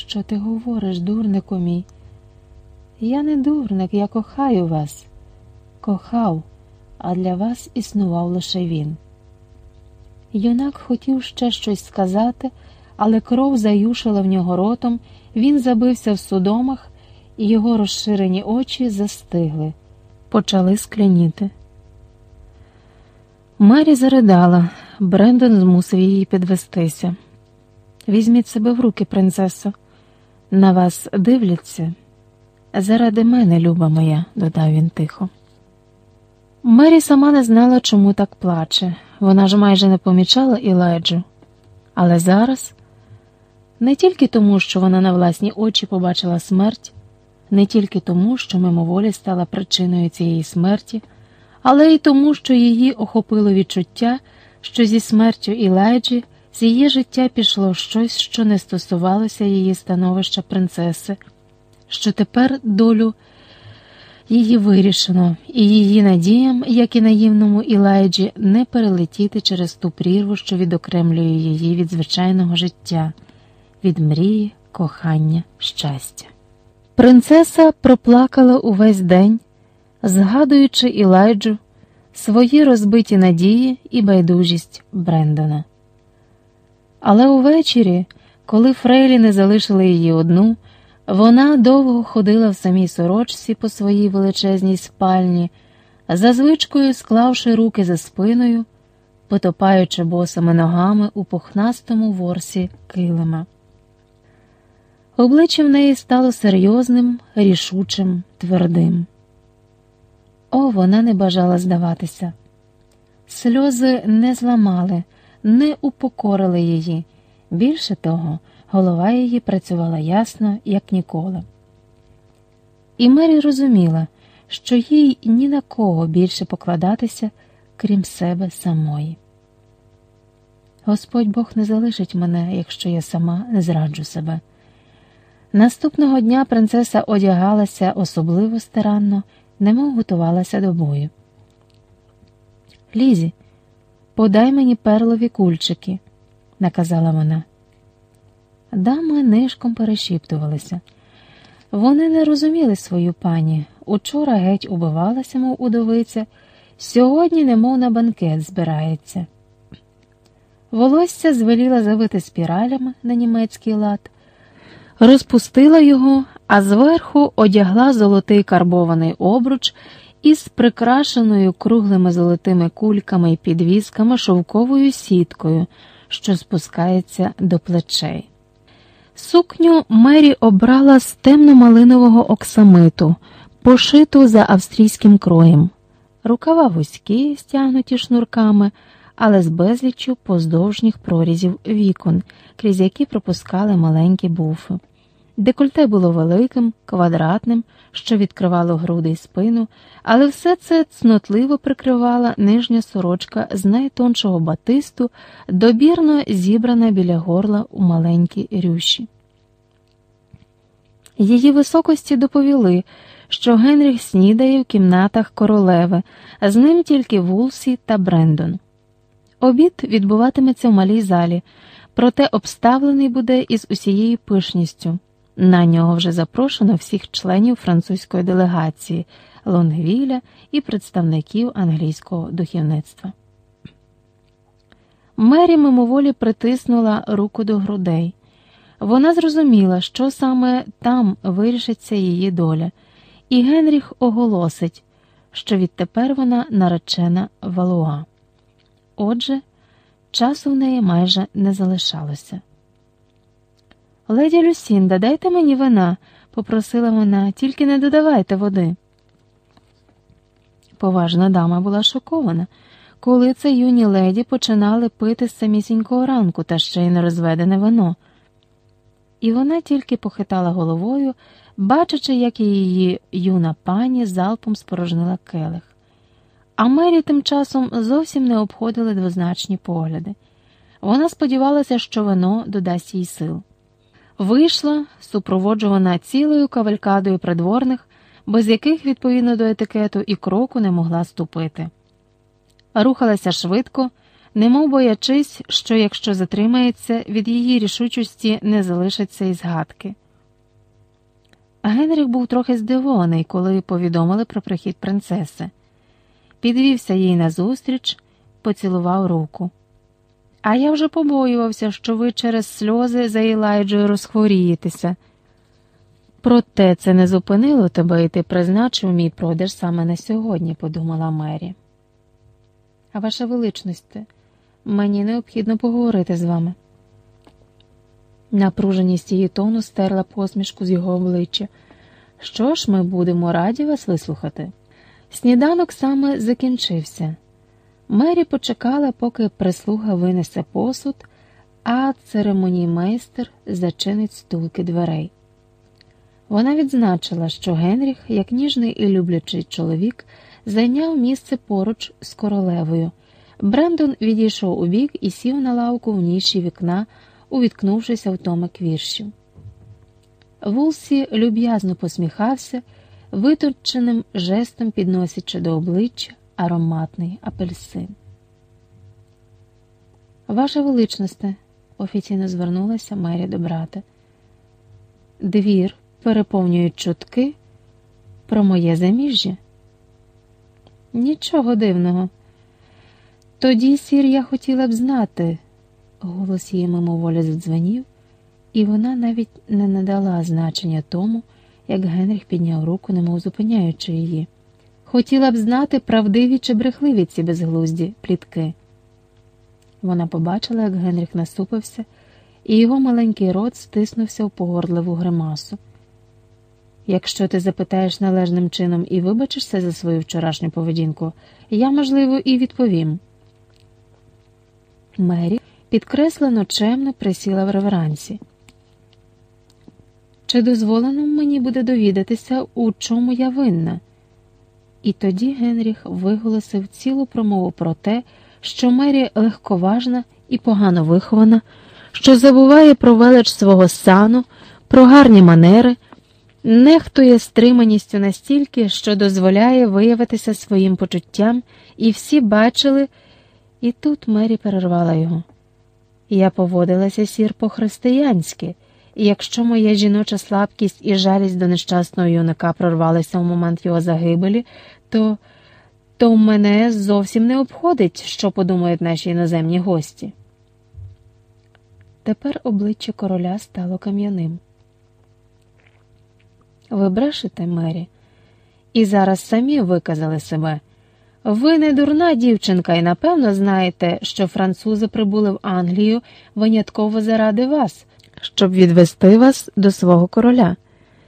Що ти говориш, дурнику мій? Я не дурник, я кохаю вас. Кохав, а для вас існував лише він. Юнак хотів ще щось сказати, але кров заюшила в нього ротом, він забився в судомах, і його розширені очі застигли, почали скляніти. Мері заридала, Брендон змусив її підвестися. Візьміть себе в руки, принцесо. На вас дивляться. Заради мене, люба моя, додав він тихо. Мері сама не знала, чому так плаче. Вона ж майже не помічала Ілайджу. Але зараз не тільки тому, що вона на власні очі побачила смерть, не тільки тому, що мимоволі стала причиною цієї смерті, але й тому, що її охопило відчуття, що зі смертю Ілайджі з її життя пішло щось, що не стосувалося її становища принцеси, що тепер долю її вирішено, і її надіям, як і наївному Ілайджі, не перелетіти через ту прірву, що відокремлює її від звичайного життя, від мрії, кохання, щастя. Принцеса проплакала увесь день, згадуючи Ілайджу, свої розбиті надії і байдужість Брендона. Але увечері, коли Фрейлі не залишили її одну, вона довго ходила в самій сорочці по своїй величезній спальні, за звичкою склавши руки за спиною, потопаючи босими ногами у пухнастому ворсі килима. Обличчя в неї стало серйозним, рішучим, твердим. О, вона не бажала здаватися. Сльози не зламали, не упокорили її. Більше того, голова її працювала ясно, як ніколи. І Мері розуміла, що їй ні на кого більше покладатися, крім себе самої. Господь Бог не залишить мене, якщо я сама не зраджу себе. Наступного дня принцеса одягалася особливо старанно, немов готувалася до бою. Лізі, подай мені перлові кульчики, наказала вона. Дами нишком перешіптувалися. Вони не розуміли свою пані. Учора геть убивалася, мов удовиця, сьогодні, немов на банкет збирається. Волосся звеліла завити спіралями на німецький лад, розпустила його, а зверху одягла золотий карбований обруч із прикрашеною круглими золотими кульками і підвісками шовковою сіткою, що спускається до плечей. Сукню Мері обрала з темно-малинового оксамиту, пошиту за австрійським кроєм, рукава вузькі, стягнуті шнурками, але з безліччю поздовжніх прорізів вікон, крізь які пропускали маленькі буфи. Декольте було великим, квадратним, що відкривало груди й спину, але все це цнотливо прикривала нижня сорочка з найтоншого батисту, добірно зібрана біля горла у маленькій рющі. Її високості доповіли, що Генріх снідає в кімнатах королеви, а з ним тільки Вулсі та Брендон. Обід відбуватиметься в малій залі, проте обставлений буде із усією пишністю. На нього вже запрошено всіх членів французької делегації Лонгвіля і представників англійського духовництва. Мері мимоволі притиснула руку до грудей. Вона зрозуміла, що саме там вирішиться її доля, і Генріх оголосить, що відтепер вона наречена Валуа. Отже, часу в неї майже не залишалося. Леді Люсінда, дайте мені вина, попросила вона, тільки не додавайте води. Поважна дама була шокована, коли це юні леді починали пити з самісінького ранку та ще й нерозведене вино. І вона тільки похитала головою, бачачи, як її юна пані залпом спорожнила келих. А Мері тим часом зовсім не обходили двозначні погляди. Вона сподівалася, що вино додасть їй сил. Вийшла, супроводжувана цілою кавалькадою придворних, без яких, відповідно до етикету, і кроку не могла ступити. Рухалася швидко, немов боячись, що якщо затримається, від її рішучості не залишиться і згадки. Генріх був трохи здивований, коли повідомили про прихід принцеси. Підвівся їй назустріч, поцілував руку. А я вже побоювався, що ви через сльози за Ілайджою розхворієтеся. Проте це не зупинило тебе, і ти призначив мій продаж саме на сьогодні, подумала Мері. А ваша величність, мені необхідно поговорити з вами. Напруженість її тону стерла посмішку з його обличчя. Що ж, ми будемо раді вас вислухати. Сніданок саме закінчився. Мері почекала, поки прислуга винесе посуд, а церемоніймейстер зачинить стулки дверей. Вона відзначила, що Генріх, як ніжний і люблячий чоловік, зайняв місце поруч з королевою. Брендон відійшов у бік і сів на лавку в ніші вікна, увіткнувшися в томик віршів. Вулсі люб'язно посміхався, виточеним жестом підносячи до обличчя ароматний апельсин. Ваша величність, офіційно звернулася Мері до брата. Двір переповнюють чутки про моє заміжжя. Нічого дивного. Тоді, сір, я хотіла б знати, голос її мимоволі задзвонів, і вона навіть не надала значення тому, як Генріх підняв руку, немов зупиняючи її. Хотіла б знати, правдиві чи брехливі ці безглузді плітки. Вона побачила, як Генріх насупився, і його маленький рот стиснувся в погорливу гримасу. Якщо ти запитаєш належним чином і вибачишся за свою вчорашню поведінку, я, можливо, і відповім. Мері підкреслено чемно присіла в реверансі. Чи дозволено мені буде довідатися, у чому я винна? І тоді Генріх виголосив цілу промову про те, що Мері легковажна і погано вихована, що забуває про велич свого сану, про гарні манери, нехтує стриманістю настільки, що дозволяє виявитися своїм почуттям, і всі бачили, і тут Мері перервала його. Я поводилася сір по-християнськи, і якщо моя жіноча слабкість і жалість до нещасного юнака прорвалися в момент його загибелі, то то мене зовсім не обходить, що подумають наші іноземні гості. Тепер обличчя короля стало кам'яним. Ви брешете, Мері, і зараз самі виказали себе. Ви не дурна дівчинка, і напевно знаєте, що французи прибули в Англію винятково заради вас, щоб відвести вас до свого короля.